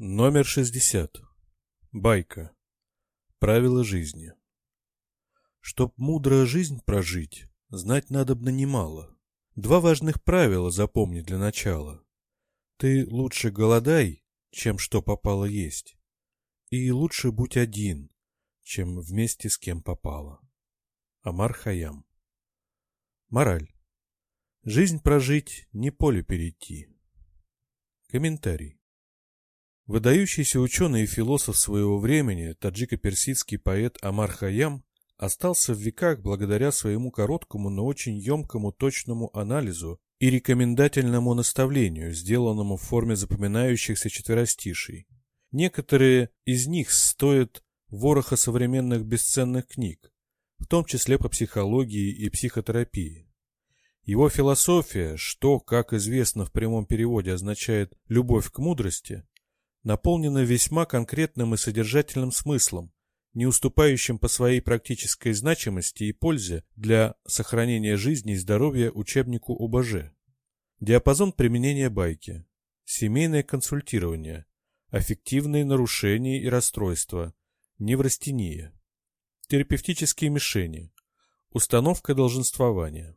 Номер 60. Байка. Правила жизни. Чтоб мудрая жизнь прожить, знать надобно немало. Два важных правила запомни для начала. Ты лучше голодай, чем что попало есть. И лучше будь один, чем вместе с кем попало. Амар Хаям. Мораль. Жизнь прожить, не поле перейти. Комментарий. Выдающийся ученый и философ своего времени, таджико-персидский поэт Амар Хаям, остался в веках благодаря своему короткому, но очень емкому точному анализу и рекомендательному наставлению, сделанному в форме запоминающихся четверостишей. Некоторые из них стоят вороха современных бесценных книг, в том числе по психологии и психотерапии. Его философия, что, как известно в прямом переводе, означает «любовь к мудрости», наполнена весьма конкретным и содержательным смыслом, не уступающим по своей практической значимости и пользе для сохранения жизни и здоровья учебнику ОБЖ. Диапазон применения байки. Семейное консультирование. Аффективные нарушения и расстройства. Неврастения. Терапевтические мишени. Установка долженствования.